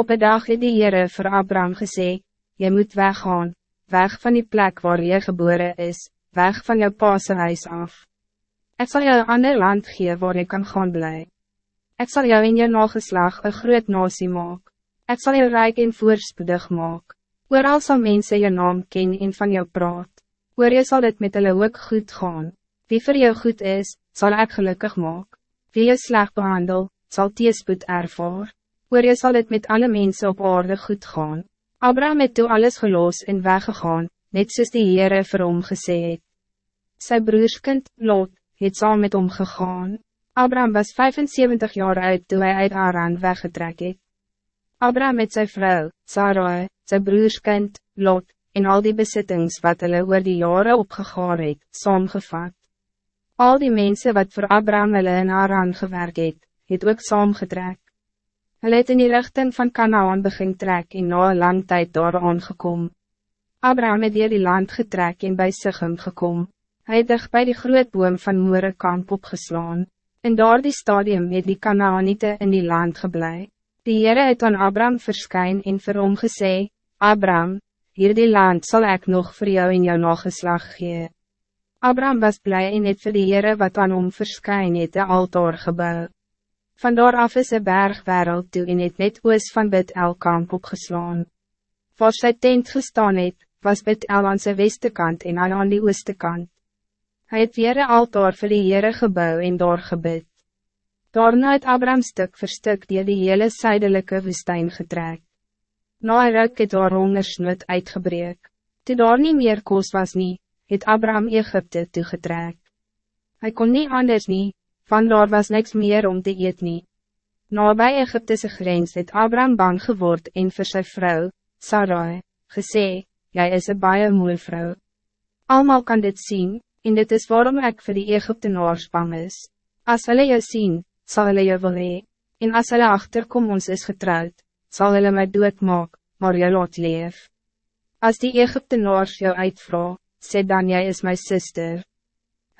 Op een dag het die Heere vir Abraham gesê, Jy moet weggaan, weg van die plek waar je geboren is, weg van jou paase huis af. Ik zal jou een ander land gee waar je kan gaan blij. Ik zal jou in je nageslag een groot nasie maak. Ik zal jou rijk en voorspoedig maak. Ooral sal mense je naam ken en van jou praat. Oor je zal het met hulle ook goed gaan. Wie voor jou goed is, zal ik gelukkig maak. Wie je slecht behandel, zal teespoed ervaar. Oor je zal het met alle mensen op aarde goed gaan. Abraham het toe alles geloos en weggegaan, net soos die Heere vir hom gesê het. Sy broerskind, Lot, het saam met hom gegaan. Abraham was 75 jaar oud toen hij uit Aran weggetrek het. Abraham met zijn vrouw, Sarai, zijn broerskind, Lot, en al die besittings wat hulle oor die jaren opgegaar het, saamgevat. Al die mensen wat voor Abraham hulle in Aran gewerk het, het ook saamgetrek. Hulle het in die richting van Canaan begin trek en na een lang tijd daar aangekom. Abraham het hier die land getrek en bij Sichem gekom. Hij het dig by die groot boom van Moerekamp opgeslaan. In daar die stadium het die Kanaanite in die land geblei. Die Heere het aan Abraham verskyn en vir hom gesê, Abraham, hier die land zal ik nog voor jou in jou nageslag gee. Abraham was blij en het vir die Heere wat aan hom verskyn het de altaar gebouw. Vandaar af is een berg wereld toe en het net oos van Bid Elkamp opgeslaan. Waar sy tent gestaan het, was Bid El aan sy westekant en al aan die oostekant. Hij het weer een altaar vir die Heere gebouw en daar gebid. Daarna het Abraham stuk vir stuk die die hele zuidelijke woestijn getrek. Na een ruk het daar hongersnood uitgebreek. Toe daar nie meer koos was nie, het Abraham Egypte toegetrek. Hij kon niet anders nie, van daar was niks meer om te eet nie. Na by Egyptese grens het Abraham bang geword en vir sy vrou, Sarai, gesê, jy is een baie mooi vrou. Almal kan dit zien, en dit is waarom ik voor die Egyptenaars bang is. As hulle jou sien, sal hulle jou wil hee, en as hulle achterkom ons is getrouwd, zal hulle my doodmaak, maar jy laat leef. As die Egyptenaars jou uitvra, sê dan jy is my sister.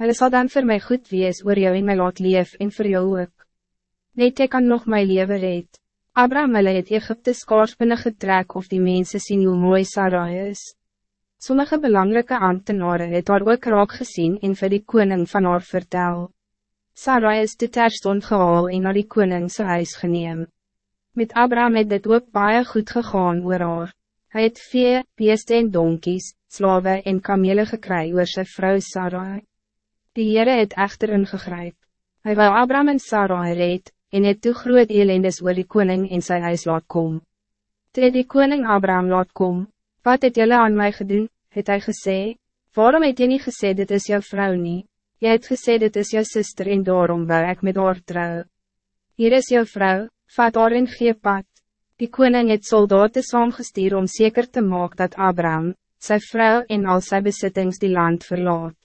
Hulle sal dan voor mij goed wees oor jou en my laat leef en voor jou ook. Net jy kan nog my leven red. Abraham hulle het Egypte skaars getrek of die mensen zien hoe mooi Sarai is. Sommige belangrijke ambtenaren het haar ook raak gezien en vir die koning van haar vertel. Sarai is te terstond gehaal en naar die koningse huis geneem. Met Abraham het dit ook baie goed gegaan oor haar. Hy het vee, beeste en donkies, slawe en kamele gekry oor sy vrou Sarai. Die Heere het echter ingegryp. Hij wou Abraham en Sarah red, en het toe groot elendes oor die koning en sy huis laat kom. Toe die koning Abraham laat kom, wat het jylle aan mij gedoen, het hy gesê, waarom het jy nie gesê dit is jou vrouw nie? Jy het gesê dit is jou sister en daarom wou ek met haar trouw. Hier is jou vrouw, vat haar en gee pad. Die koning het soldaten saamgestuur om zeker te maken dat Abraham, zijn vrouw en al zijn bezittings die land verlaat.